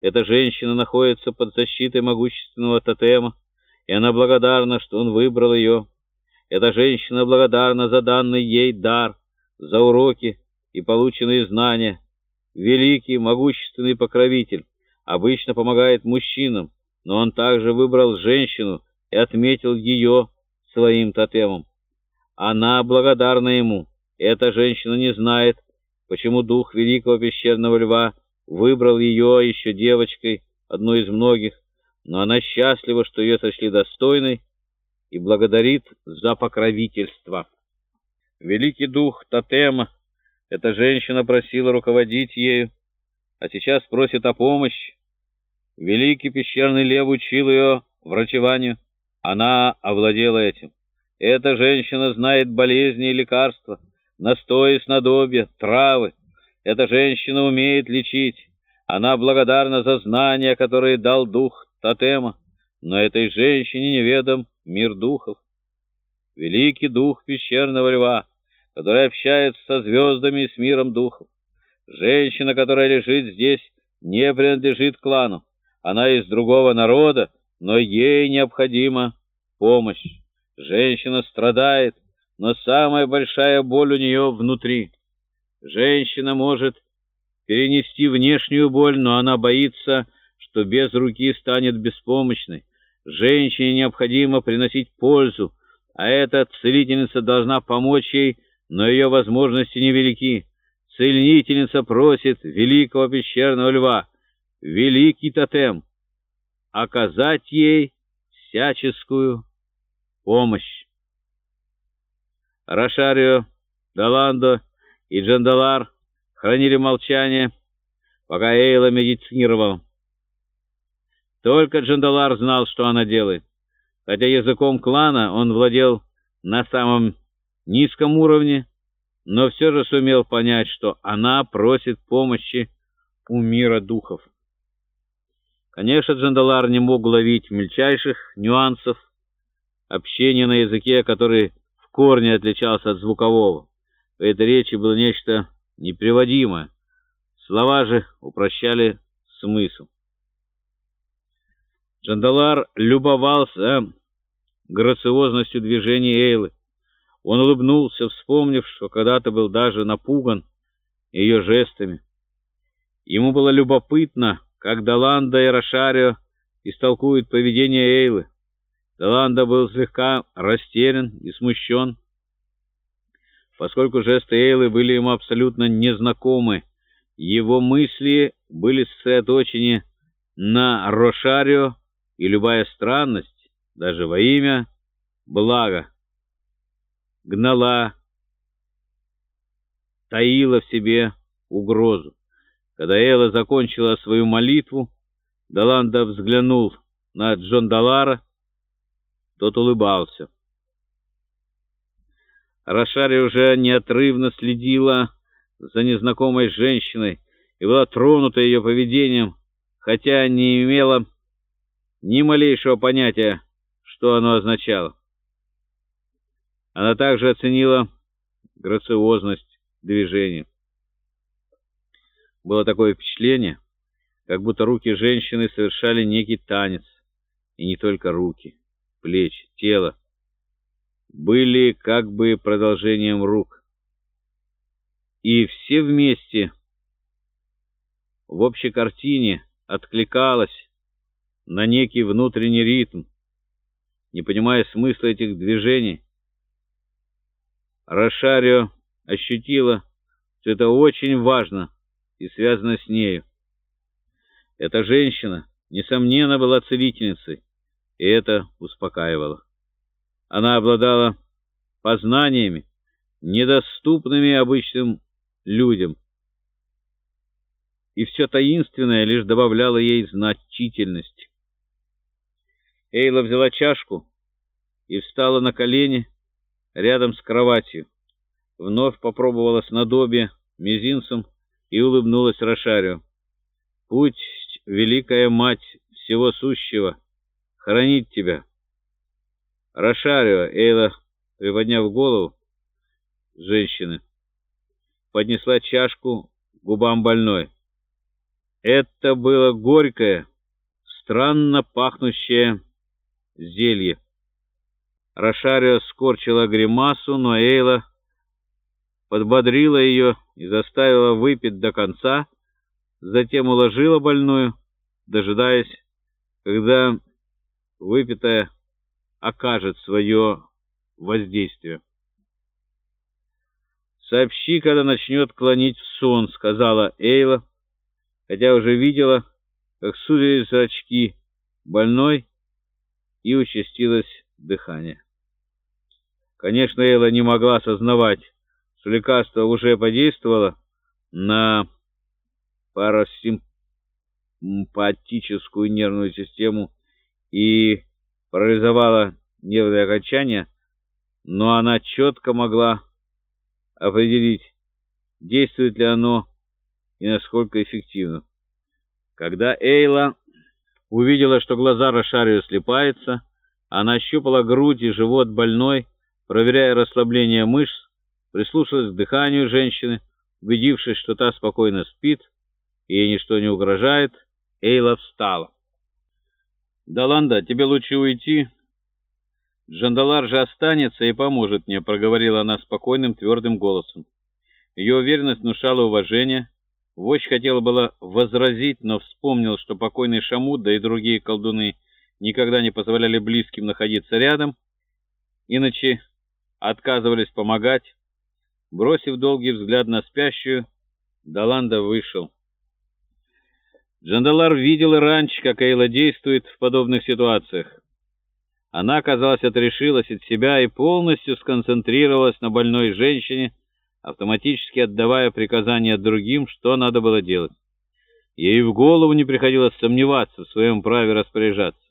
Эта женщина находится под защитой могущественного тотема, и она благодарна, что он выбрал ее. Эта женщина благодарна за данный ей дар, за уроки и полученные знания. Великий, могущественный покровитель обычно помогает мужчинам, но он также выбрал женщину и отметил ее своим тотемом. Она благодарна ему. Эта женщина не знает, почему дух великого пещерного льва выбрал ее еще девочкой, одной из многих, но она счастлива, что ее сочли достойной, и благодарит за покровительство. Великий дух тотема, эта женщина просила руководить ею, а сейчас просит о помощи. Великий пещерный лев учил ее врачеванию, она овладела этим. Эта женщина знает болезни и лекарства, настои, снадобья, травы. Эта женщина умеет лечить. Она благодарна за знания, которые дал дух тотема, но этой женщине неведом мир духов. Великий дух пещерного льва, который общается со звездами и с миром духов. Женщина, которая лежит здесь, не принадлежит клану. Она из другого народа, но ей необходима помощь. Женщина страдает, но самая большая боль у нее внутри. Женщина может перенести внешнюю боль, но она боится, что без руки станет беспомощной. Женщине необходимо приносить пользу, а эта целительница должна помочь ей, но ее возможности невелики. Целительница просит великого пещерного льва, великий тотем, оказать ей всяческую помощь. Рошарио, Даландо и Джандалар хранили молчание, пока Эйла медицинировал. Только Джандалар знал, что она делает. Хотя языком клана он владел на самом низком уровне, но все же сумел понять, что она просит помощи у мира духов. Конечно, Джандалар не мог ловить мельчайших нюансов общения на языке, который в корне отличался от звукового. В этой речи было нечто неприводимое. Слова же упрощали смысл. Джандалар любовался грациозностью движений Эйлы. Он улыбнулся, вспомнив, что когда-то был даже напуган ее жестами. Ему было любопытно, как Даланда и Рошарио истолкуют поведение Эйлы. Даланда был слегка растерян и смущен, поскольку жесты Эйлы были ему абсолютно незнакомы. Его мысли были сосредоточены на Рошарио, и любая странность, даже во имя блага, гнала, таила в себе угрозу. Когда Элла закончила свою молитву, Даланда взглянул на Джон Далара, тот улыбался. Рошари уже неотрывно следила за незнакомой женщиной и была тронута ее поведением, хотя не имела ни малейшего понятия, что оно означало. Она также оценила грациозность движения. Было такое впечатление, как будто руки женщины совершали некий танец, и не только руки, плечи, тело были как бы продолжением рук. И все вместе в общей картине откликалось на некий внутренний ритм, не понимая смысла этих движений. Рошарио ощутила, что это очень важно и связано с нею. Эта женщина, несомненно, была целительницей, и это успокаивало. Она обладала познаниями, недоступными обычным людям, и все таинственное лишь добавляло ей значительность. Эйла взяла чашку и встала на колени рядом с кроватью. Вновь попробовала снадобье мизинцем и улыбнулась Рошарио. «Путь, великая мать всего сущего, хранит тебя». Рошарио, Эйла, приподняв голову женщины, поднесла чашку губам больной. Это было горькое, странно пахнущее зелье. Рошарио скорчила гримасу, но Эйла подбодрила ее и заставила выпить до конца, затем уложила больную, дожидаясь, когда выпитая окажет свое воздействие. «Сообщи, когда начнет клонить в сон», — сказала Эйла, хотя уже видела, как сузились зрачки больной и участилось дыхание. Конечно, Эйла не могла осознавать, что лекарство уже подействовало на парасимпатическую нервную систему и парализовало нервные окончания, но она четко могла определить, действует ли оно и насколько эффективно. Когда Эйла увидела, что глаза Рошарио слепаются, она ощупала грудь и живот больной, проверяя расслабление мышц, прислушалась к дыханию женщины, убедившись, что та спокойно спит и ей ничто не угрожает, Эйла встала. «Даланда, тебе лучше уйти. Джандалар же останется и поможет мне», — проговорила она спокойным, твердым голосом. Ее уверенность внушала уважение. Вождь хотел было возразить, но вспомнил, что покойный Шамуд, да и другие колдуны никогда не позволяли близким находиться рядом, иначе отказывались помогать. Бросив долгий взгляд на спящую, Даланда вышел. Джандалар видел и раньше, как Эйла действует в подобных ситуациях. Она, казалось, отрешилась от себя и полностью сконцентрировалась на больной женщине, автоматически отдавая приказания другим, что надо было делать. Ей в голову не приходилось сомневаться в своем праве распоряжаться.